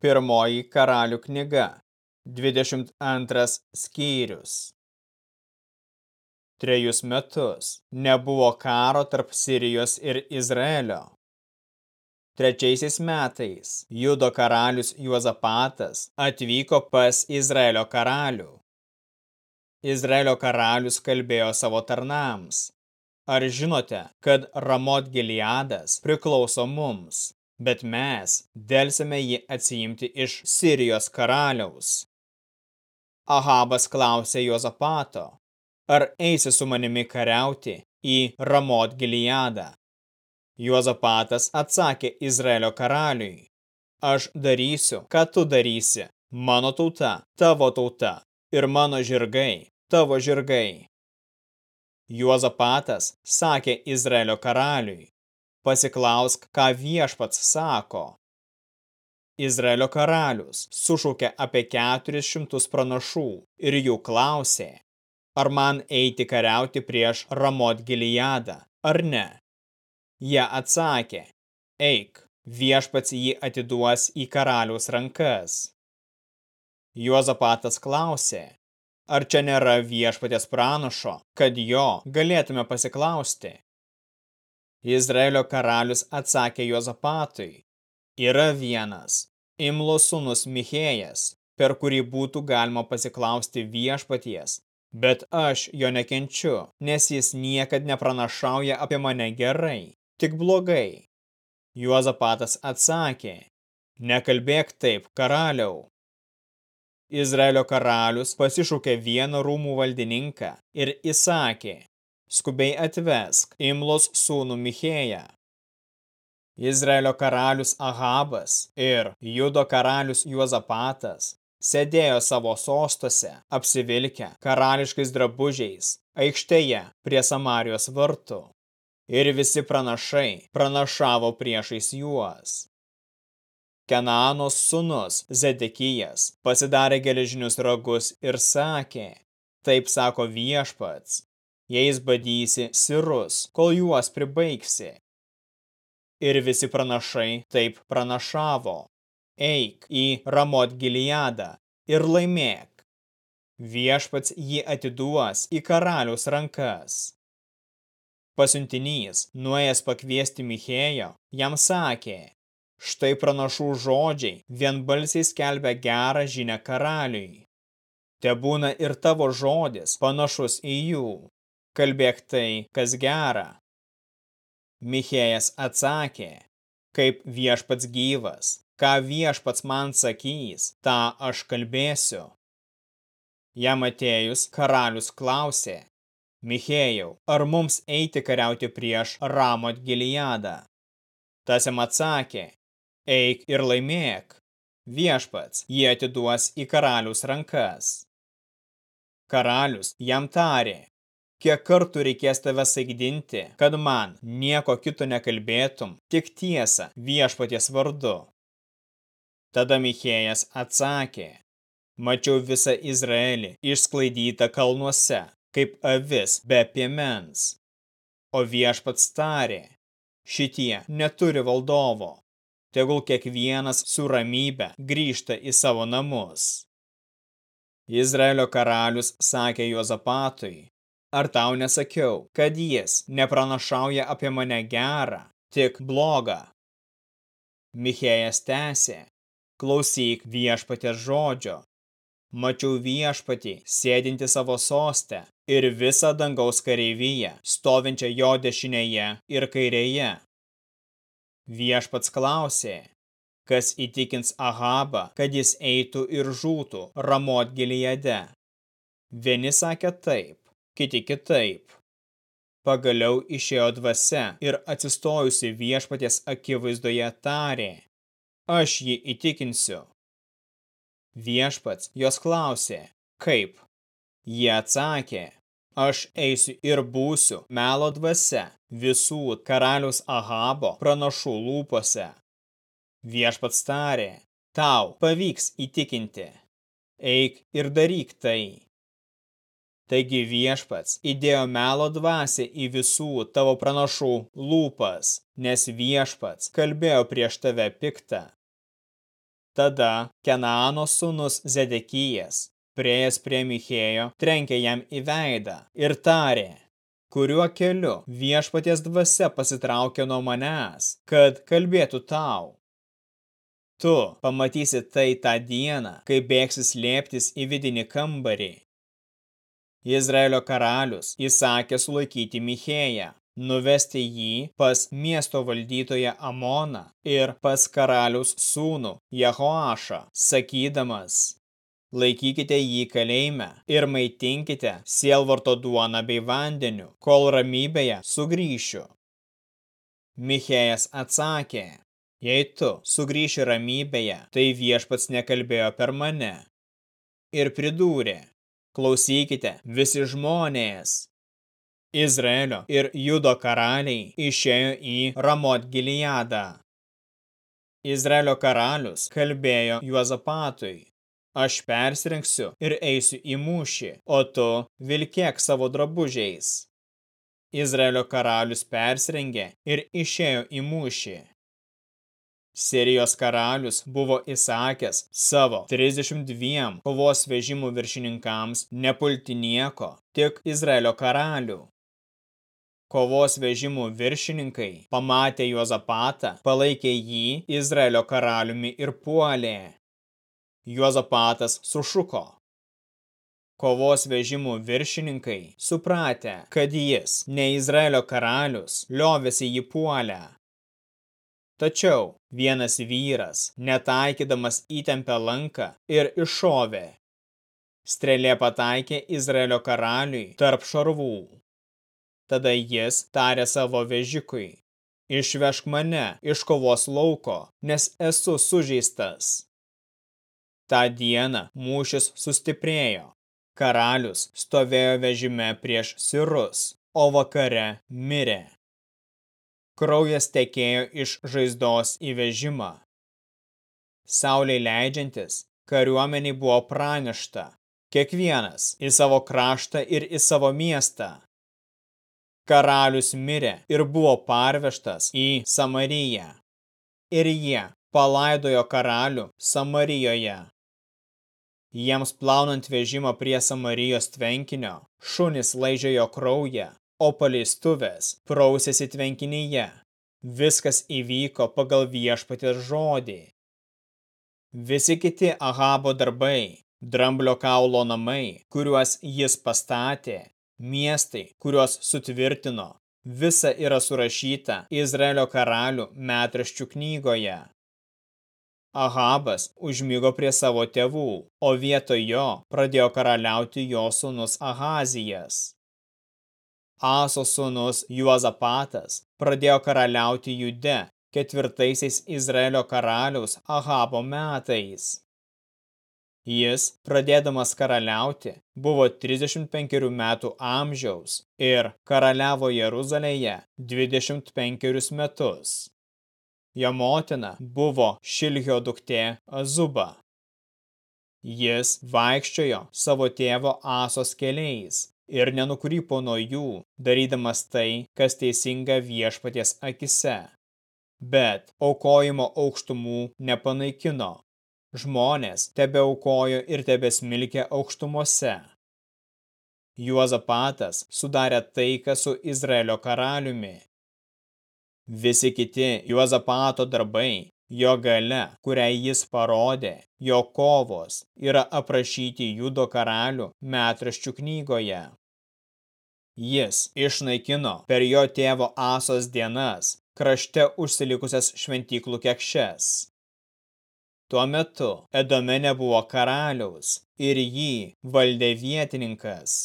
Pirmoji karalių knyga, 22 skyrius. Trejus metus nebuvo karo tarp Sirijos ir Izraelio. Trečiaisiais metais Judo karalius Juozapatas atvyko pas Izraelio karalių. Izraelio karalius kalbėjo savo tarnams. Ar žinote, kad Ramot Gileadas priklauso mums? Bet mes dėlsime jį atsiimti iš Sirijos karaliaus. Ahabas klausė Jozapato, ar eisi su manimi kariauti į Ramot Gileadą. Jozapatas atsakė Izraelio karaliui, aš darysiu, ką tu darysi, mano tauta, tavo tauta ir mano žirgai, tavo žirgai. Juozapatas sakė Izraelio karaliui, pasiklausk, ką viešpats sako. Izraelio karalius sušaukė apie keturis šimtus pranašų ir jų klausė, ar man eiti kariauti prieš Ramot Gilijadą, ar ne. Jie atsakė, eik, viešpats jį atiduos į karaliaus rankas. Juozapatas klausė, ar čia nėra viešpatės pranašo, kad jo galėtume pasiklausti. Izraelio karalius atsakė Jozapatui, yra vienas, Imlo sūnus Michėjas, per kurį būtų galima pasiklausti viešpaties, bet aš jo nekenčiu, nes jis niekad nepranašauja apie mane gerai, tik blogai. Juozapatas atsakė, nekalbėk taip, karaliau. Izraelio karalius pasišūkė vieną rūmų valdininką ir įsakė, skubiai atvesk Imlos sūnų Michėją. Izraelio karalius Ahabas ir Judo karalius Juozapatas sėdėjo savo sostose, apsivilkę karališkais drabužiais, aikštėje prie Samarijos vartų. Ir visi pranašai pranašavo priešais juos. Kenanos sūnus Zedekijas pasidarė geležinius ragus ir sakė, taip sako viešpats, jais badysi sirus, kol juos pribaigsi. Ir visi pranašai taip pranašavo, eik į Ramot Giliadą ir laimėk. Viešpats jį atiduos į karaliaus rankas. Pasiuntinys, nuėjęs pakviesti Michėjo, jam sakė, štai pranašų žodžiai vienbalsiai skelbia gerą žinę karaliui. Te būna ir tavo žodis panašus į jų kalbėk tai, kas gera. Michėjas atsakė, kaip viešpats gyvas, ką viešpats man sakys, tą aš kalbėsiu. Jam atėjus karalius klausė, Michėjau, ar mums eiti kariauti prieš Ramot Giliadą? Tas jam atsakė, eik ir laimėk, viešpats jį atiduos į karalius rankas. Karalius jam tarė, kiek kartų reikės tave saigdinti, kad man nieko kito nekalbėtum, tik tiesą viešpaties vardu. Tada Michėjas atsakė, mačiau visą Izraelį išsklaidytą kalnuose, kaip avis be piemens. O viešpats tarė, šitie neturi valdovo, tegul kiekvienas su ramybe grįžta į savo namus. Izraelio karalius sakė Juozapatui, Ar tau nesakiau, kad jis nepranašauja apie mane gerą, tik blogą? Michėjas tęsė, klausyk viešpatės žodžio. Mačiau viešpatį, sėdinti savo sostę ir visą dangaus kareivyje, stovinčią jo dešinėje ir kairėje. Viešpats klausė, kas įtikins Ahabą, kad jis eitų ir žūtų Ramot Gilijade. Vieni sakė taip, kiti kitaip. Pagaliau išėjo dvasia ir atsistojusi viešpaties akivaizdoje tarė, aš jį įtikinsiu. Viešpats jos klausė, kaip? Jie atsakė, aš eisiu ir būsiu melo dvasia visų karalius Ahabo pranašų lūpose. Viešpats tarė, tau pavyks įtikinti. Eik ir daryk tai. Taigi viešpats įdėjo melo dvasę į visų tavo pranašų lūpas, nes viešpats kalbėjo prieš tave piktą. Tada Kenaano sūnus Zedekijas, priejas prie Michėjo, trenkė jam į veidą ir tarė, kuriuo keliu viešpaties dvasia pasitraukė nuo manęs, kad kalbėtų tau. Tu pamatysi tai tą dieną, kai bėgsi slėptis į vidinį kambarį. Izraelio karalius įsakė sulaikyti Michėją, nuvesti jį pas miesto valdytoją Amoną ir pas karalius sūnų Jehoašą, sakydamas, laikykite jį kalėjime ir maitinkite sielvarto duoną bei vandeniu, kol ramybėje sugrįšiu. Michėjas atsakė, jei tu sugrįši ramybėje, tai viešpats nekalbėjo per mane. Ir pridūrė, klausykite visi žmonės, Izraelio ir Judo karaliai išėjo į Ramot Giliadą. Izraelio karalius kalbėjo Juozapatui, aš persirengsiu ir eisiu į mūšį, o tu vilkėk savo drabužiais. Izraelio karalius persirengė ir išėjo į mūšį. Sirijos karalius buvo įsakęs savo 32 kovos vežimų viršininkams nepulti nieko, tik Izraelio karalių. Kovos vežimų viršininkai pamatė Juozapatą, palaikė jį Izraelio karaliumi ir puolė. Juozapatas sušuko. Kovos vežimų viršininkai supratę, kad jis, ne Izraelio karalius, liovėsi jį puolę. Tačiau vienas vyras, netaikydamas įtempę lanką ir iššovė. Strėlė pataikė Izraelio karaliui tarp šarvų. Tada jis tarė savo vežikui, išvešk mane iš kovos lauko, nes esu sužeistas. Ta diena mūšis sustiprėjo. Karalius stovėjo vežime prieš sirus, o vakare mirė. Kraujas tekėjo iš žaizdos į vežimą. Sauliai leidžiantis, kariuomeniai buvo pranešta, kiekvienas į savo kraštą ir į savo miestą. Karalius mirė ir buvo parvežtas į Samariją. Ir jie palaidojo karalių Samarijoje. Jiems plaunant vežimą prie Samarijos tvenkinio, šunis laižėjo kraują, o paleistuvės prausėsi tvenkinyje. Viskas įvyko pagal viešpatės žodį. Visi kiti Ahabo darbai, dramblio kaulo namai, kuriuos jis pastatė, miestai, kuriuos sutvirtino, visa yra surašyta Izraelio karalių metraščių knygoje. Ahabas užmygo prie savo tėvų, o vietoj jo pradėjo karaliauti jo sūnus Ahazijas. Aso sūnus Juozapatas pradėjo karaliauti Jude ketvirtaisiais Izraelio karaliaus Ahabo metais. Jis, pradėdamas karaliauti, buvo 35 metų amžiaus ir karaliavo Jeruzalėje 25 metus. Jo motina buvo Šilhio duktė Azuba. Jis vaikščiojo savo tėvo Asos keliais ir nenukrypo nuo jų, darydamas tai, kas teisinga viešpaties akise. Bet aukojimo aukštumų nepanaikino, Žmonės tebe aukojo ir tebe smilkė aukštumose. Juozapatas sudarė taiką su Izraelio karaliumi. Visi kiti Juozapato darbai, jo gale, kurią jis parodė, jo kovos yra aprašyti judo karalių metraščių knygoje. Jis išnaikino per jo tėvo Asos dienas krašte užsilikusias šventyklų kekšes. Tuo metu Edome nebuvo karaliaus ir jį valdė vietininkas.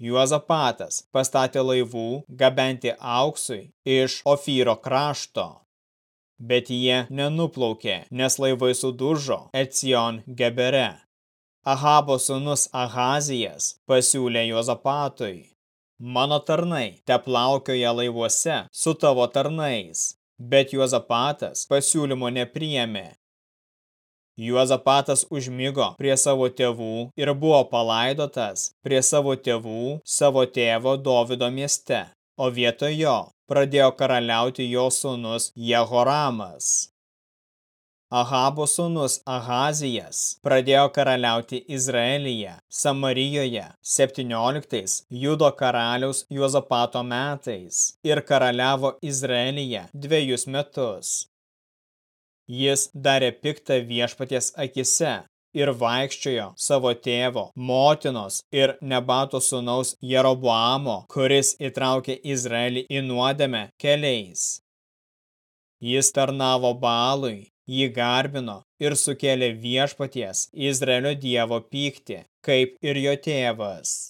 Juozapatas pastatė laivų gabenti auksui iš Ofyro krašto. Bet jie nenuplaukė, nes laivai sudužo Ecion Gebere. Ahabo sūnus Ahazijas pasiūlė Juozapatui. Mano tarnai te plaukioja laivuose su tavo tarnais. Bet Juozapatas pasiūlymo nepriėmė Juozapatas užmigo prie savo tėvų ir buvo palaidotas prie savo tėvų savo tėvo Dovido mieste, o vietoj jo pradėjo karaliauti jo sūnus Jehoramas. Ahabo sūnus Ahazijas pradėjo karaliauti Izraelyje, Samarijoje 17 Judo karaliaus Juozapato metais ir karaliavo Izraelyje dviejus metus. Jis darė piktą viešpaties akise ir vaikščiojo savo tėvo, motinos ir nebato sūnaus Jeroboamo, kuris įtraukė Izraelį į nuodėmę keliais. Jis tarnavo balui jį garbino ir sukėlė viešpaties Izraelio dievo pyktį, kaip ir jo tėvas.